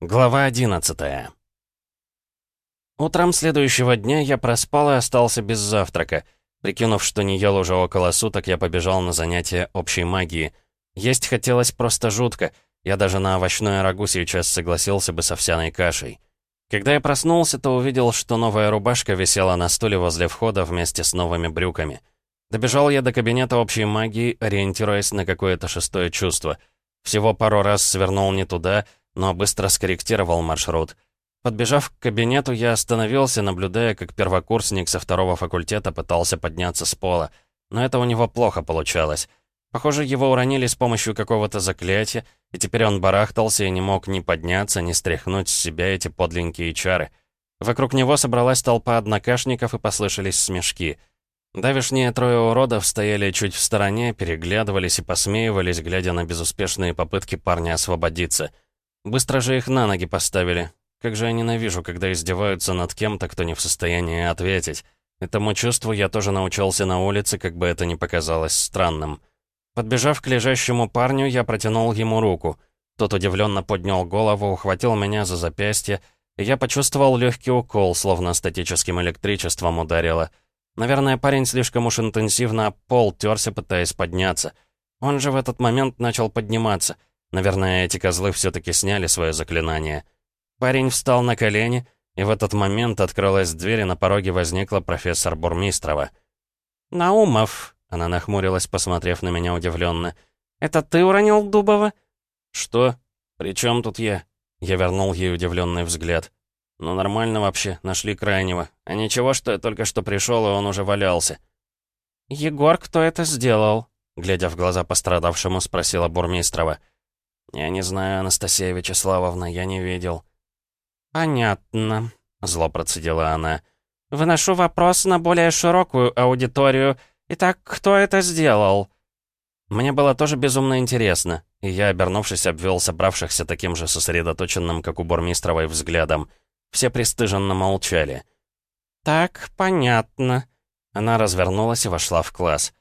Глава 11 Утром следующего дня я проспал и остался без завтрака. Прикинув, что не ел уже около суток, я побежал на занятия общей магии. Есть хотелось просто жутко. Я даже на овощное рагу сейчас согласился бы с овсяной кашей. Когда я проснулся, то увидел, что новая рубашка висела на стуле возле входа вместе с новыми брюками. Добежал я до кабинета общей магии, ориентируясь на какое-то шестое чувство. Всего пару раз свернул не туда — но быстро скорректировал маршрут. Подбежав к кабинету, я остановился, наблюдая, как первокурсник со второго факультета пытался подняться с пола. Но это у него плохо получалось. Похоже, его уронили с помощью какого-то заклятия, и теперь он барахтался и не мог ни подняться, ни стряхнуть с себя эти подленькие чары. Вокруг него собралась толпа однокашников и послышались смешки. Давишние трое уродов стояли чуть в стороне, переглядывались и посмеивались, глядя на безуспешные попытки парня освободиться — Быстро же их на ноги поставили. Как же я ненавижу, когда издеваются над кем-то, кто не в состоянии ответить. Этому чувству я тоже научился на улице, как бы это ни показалось странным. Подбежав к лежащему парню, я протянул ему руку. Тот удивленно поднял голову, ухватил меня за запястье, и я почувствовал легкий укол, словно статическим электричеством ударило. Наверное, парень слишком уж интенсивно пол терся, пытаясь подняться. Он же в этот момент начал подниматься — Наверное, эти козлы все-таки сняли свое заклинание. Парень встал на колени, и в этот момент открылась дверь, и на пороге возникла профессор Бурмистрова. «Наумов», — она нахмурилась, посмотрев на меня удивленно, — «это ты уронил Дубова?» «Что? При чем тут я?» Я вернул ей удивленный взгляд. «Ну нормально вообще, нашли крайнего. А ничего, что я только что пришел, и он уже валялся». «Егор, кто это сделал?» Глядя в глаза пострадавшему, спросила Бурмистрова. «Я не знаю, Анастасия Вячеславовна, я не видел». «Понятно», — зло процедила она. «Выношу вопрос на более широкую аудиторию. Итак, кто это сделал?» Мне было тоже безумно интересно, и я, обернувшись, обвел собравшихся таким же сосредоточенным, как у Бурмистровой, взглядом. Все пристыженно молчали. «Так, понятно». Она развернулась и вошла в класс.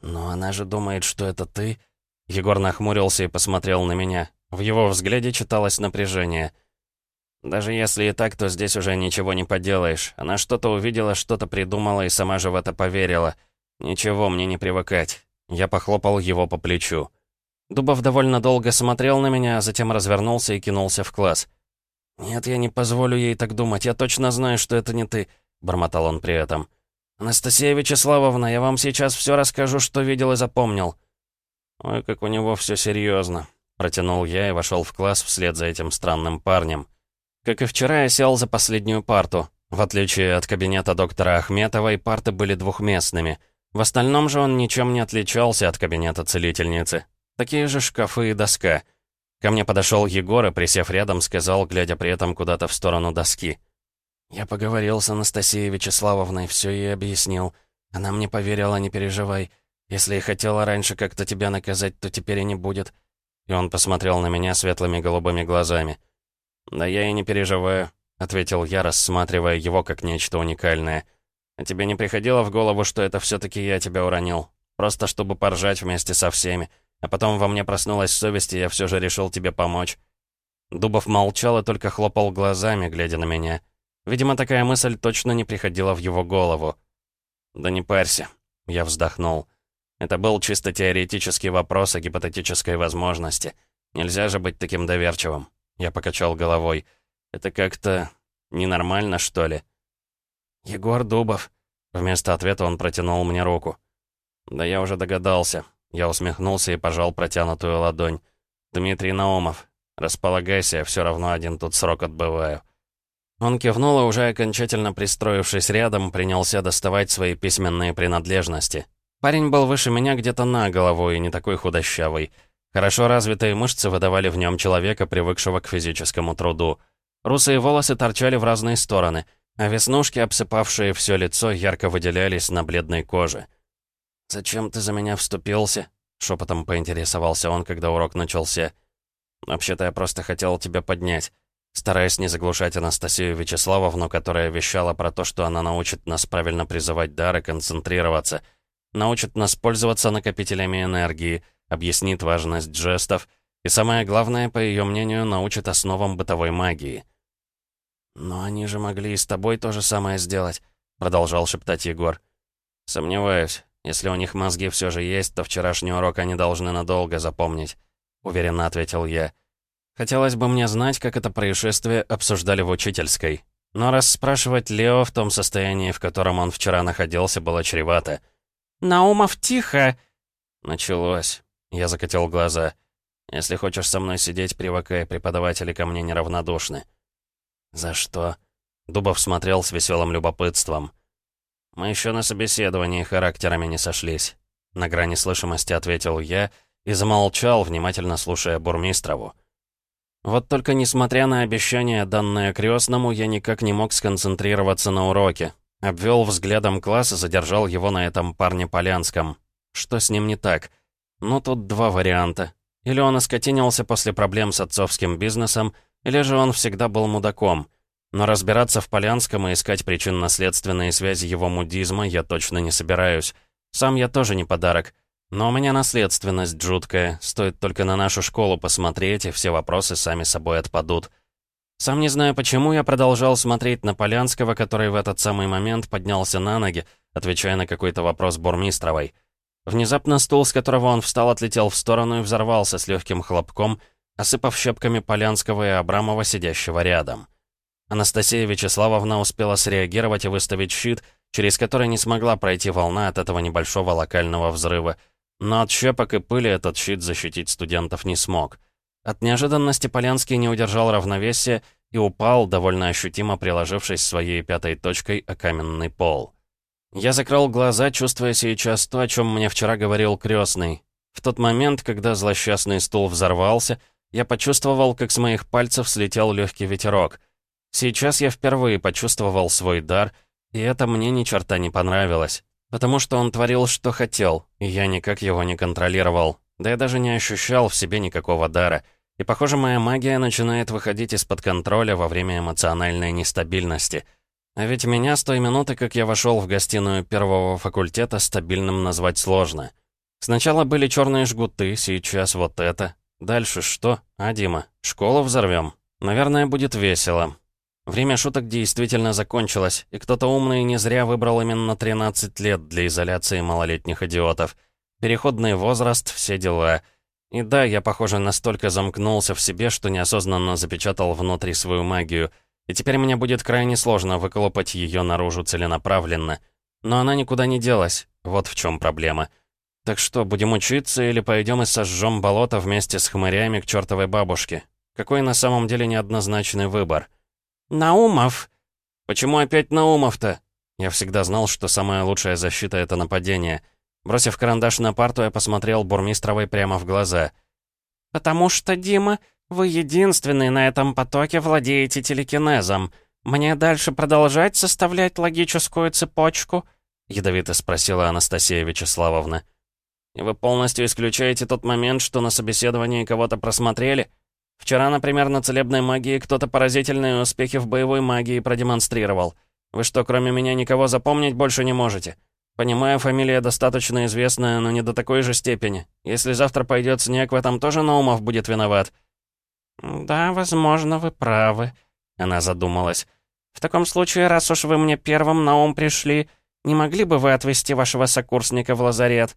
«Но она же думает, что это ты...» Егор нахмурился и посмотрел на меня. В его взгляде читалось напряжение. «Даже если и так, то здесь уже ничего не поделаешь. Она что-то увидела, что-то придумала и сама же в это поверила. Ничего, мне не привыкать». Я похлопал его по плечу. Дубов довольно долго смотрел на меня, а затем развернулся и кинулся в класс. «Нет, я не позволю ей так думать. Я точно знаю, что это не ты», — бормотал он при этом. «Анастасия Вячеславовна, я вам сейчас все расскажу, что видел и запомнил». «Ой, как у него все серьезно», — протянул я и вошел в класс вслед за этим странным парнем. Как и вчера, я сел за последнюю парту. В отличие от кабинета доктора Ахметовой, парты были двухместными. В остальном же он ничем не отличался от кабинета целительницы. Такие же шкафы и доска. Ко мне подошел Егор и, присев рядом, сказал, глядя при этом куда-то в сторону доски. «Я поговорил с Анастасией Вячеславовной, все ей объяснил. Она мне поверила, не переживай. Если и хотела раньше как-то тебя наказать, то теперь и не будет». И он посмотрел на меня светлыми голубыми глазами. «Да я и не переживаю», — ответил я, рассматривая его как нечто уникальное. «А тебе не приходило в голову, что это все таки я тебя уронил? Просто чтобы поржать вместе со всеми. А потом во мне проснулась совесть, и я все же решил тебе помочь». Дубов молчал и только хлопал глазами, глядя на меня. Видимо, такая мысль точно не приходила в его голову. «Да не парься», — я вздохнул. Это был чисто теоретический вопрос о гипотетической возможности. Нельзя же быть таким доверчивым. Я покачал головой. Это как-то ненормально, что ли? «Егор Дубов». Вместо ответа он протянул мне руку. «Да я уже догадался». Я усмехнулся и пожал протянутую ладонь. «Дмитрий Наумов, располагайся, я все равно один тут срок отбываю». Он кивнул и, уже окончательно пристроившись рядом, принялся доставать свои письменные принадлежности. Парень был выше меня где-то на голову и не такой худощавый. Хорошо развитые мышцы выдавали в нем человека, привыкшего к физическому труду. Русые волосы торчали в разные стороны, а веснушки, обсыпавшие все лицо, ярко выделялись на бледной коже. «Зачем ты за меня вступился?» — шепотом поинтересовался он, когда урок начался. «Вообще-то я просто хотел тебя поднять». Стараясь не заглушать Анастасию Вячеславовну, которая вещала про то, что она научит нас правильно призывать дары, концентрироваться — научит нас пользоваться накопителями энергии, объяснит важность жестов, И самое главное, по ее мнению, научит основам бытовой магии. «Но они же могли и с тобой то же самое сделать», — продолжал шептать Егор. «Сомневаюсь. Если у них мозги все же есть, то вчерашний урок они должны надолго запомнить», — уверенно ответил я. Хотелось бы мне знать, как это происшествие обсуждали в учительской. Но расспрашивать Лео в том состоянии, в котором он вчера находился, было чревато. «Наумов, тихо!» Началось. Я закатил глаза. «Если хочешь со мной сидеть, привыкай, преподаватели ко мне неравнодушны». «За что?» Дубов смотрел с веселым любопытством. «Мы еще на собеседовании характерами не сошлись», — на грани слышимости ответил я и замолчал, внимательно слушая Бурмистрову. Вот только несмотря на обещание, данное крестному, я никак не мог сконцентрироваться на уроке. Обвел взглядом класс и задержал его на этом парне Полянском. Что с ним не так? Ну, тут два варианта. Или он оскотинился после проблем с отцовским бизнесом, или же он всегда был мудаком. Но разбираться в Полянском и искать причинно-следственные связи его мудизма я точно не собираюсь. Сам я тоже не подарок. Но у меня наследственность жуткая. Стоит только на нашу школу посмотреть, и все вопросы сами собой отпадут. Сам не знаю почему, я продолжал смотреть на Полянского, который в этот самый момент поднялся на ноги, отвечая на какой-то вопрос Бурмистровой. Внезапно стул, с которого он встал, отлетел в сторону и взорвался с легким хлопком, осыпав щепками Полянского и Абрамова, сидящего рядом. Анастасия Вячеславовна успела среагировать и выставить щит, через который не смогла пройти волна от этого небольшого локального взрыва, но от щепок и пыли этот щит защитить студентов не смог. От неожиданности Полянский не удержал равновесия и упал, довольно ощутимо приложившись своей пятой точкой о каменный пол. Я закрыл глаза, чувствуя сейчас то, о чем мне вчера говорил крестный. В тот момент, когда злосчастный стул взорвался, я почувствовал, как с моих пальцев слетел легкий ветерок — Сейчас я впервые почувствовал свой дар, и это мне ни черта не понравилось. Потому что он творил, что хотел, и я никак его не контролировал. Да я даже не ощущал в себе никакого дара. И, похоже, моя магия начинает выходить из-под контроля во время эмоциональной нестабильности. А ведь меня с той минуты, как я вошел в гостиную первого факультета, стабильным назвать сложно. Сначала были черные жгуты, сейчас вот это. Дальше что? А, Дима, школу взорвем? Наверное, будет весело. Время шуток действительно закончилось, и кто-то умный не зря выбрал именно 13 лет для изоляции малолетних идиотов. Переходный возраст, все дела. И да, я, похоже, настолько замкнулся в себе, что неосознанно запечатал внутри свою магию. И теперь мне будет крайне сложно выколопать ее наружу целенаправленно. Но она никуда не делась, вот в чем проблема. Так что, будем учиться или пойдем и сожжем болото вместе с хмырями к чертовой бабушке? Какой на самом деле неоднозначный выбор? «Наумов!» «Почему опять Наумов-то?» Я всегда знал, что самая лучшая защита — это нападение. Бросив карандаш на парту, я посмотрел Бурмистровой прямо в глаза. «Потому что, Дима, вы единственный на этом потоке владеете телекинезом. Мне дальше продолжать составлять логическую цепочку?» — ядовито спросила Анастасия Вячеславовна. «И вы полностью исключаете тот момент, что на собеседовании кого-то просмотрели?» Вчера, например, на целебной магии кто-то поразительные успехи в боевой магии продемонстрировал. Вы что, кроме меня никого запомнить больше не можете? Понимаю, фамилия достаточно известная, но не до такой же степени. Если завтра пойдет снег, в этом тоже Наумов будет виноват». «Да, возможно, вы правы», — она задумалась. «В таком случае, раз уж вы мне первым на ум пришли, не могли бы вы отвезти вашего сокурсника в лазарет?»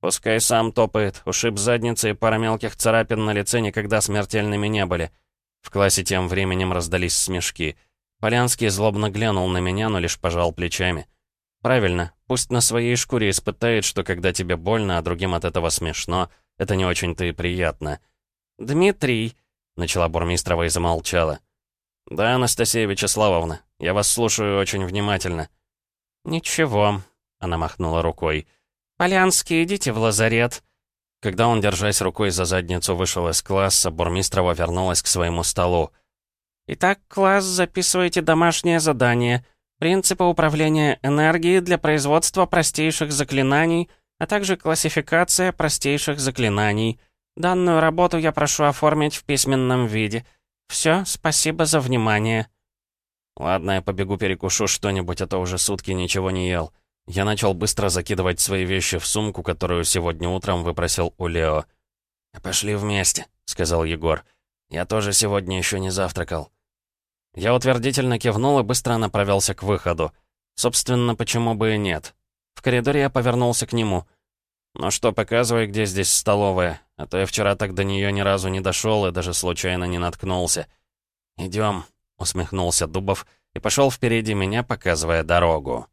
Пускай сам топает, ушиб задницы и пара мелких царапин на лице никогда смертельными не были. В классе тем временем раздались смешки. Полянский злобно глянул на меня, но лишь пожал плечами. «Правильно, пусть на своей шкуре испытает, что когда тебе больно, а другим от этого смешно, это не очень-то и приятно». «Дмитрий», — начала Бурмистрова и замолчала. «Да, Анастасия Вячеславовна, я вас слушаю очень внимательно». «Ничего», — она махнула рукой, — «Полянский, идите в лазарет». Когда он, держась рукой за задницу, вышел из класса, Бурмистрова вернулась к своему столу. «Итак, класс, записывайте домашнее задание. Принципы управления энергией для производства простейших заклинаний, а также классификация простейших заклинаний. Данную работу я прошу оформить в письменном виде. Все, спасибо за внимание». «Ладно, я побегу перекушу что-нибудь, а то уже сутки ничего не ел». Я начал быстро закидывать свои вещи в сумку, которую сегодня утром выпросил у Лео. «Пошли вместе», — сказал Егор. «Я тоже сегодня еще не завтракал». Я утвердительно кивнул и быстро направился к выходу. Собственно, почему бы и нет. В коридоре я повернулся к нему. «Ну что, показывай, где здесь столовая, а то я вчера так до нее ни разу не дошел и даже случайно не наткнулся». «Идем», — усмехнулся Дубов и пошел впереди меня, показывая дорогу.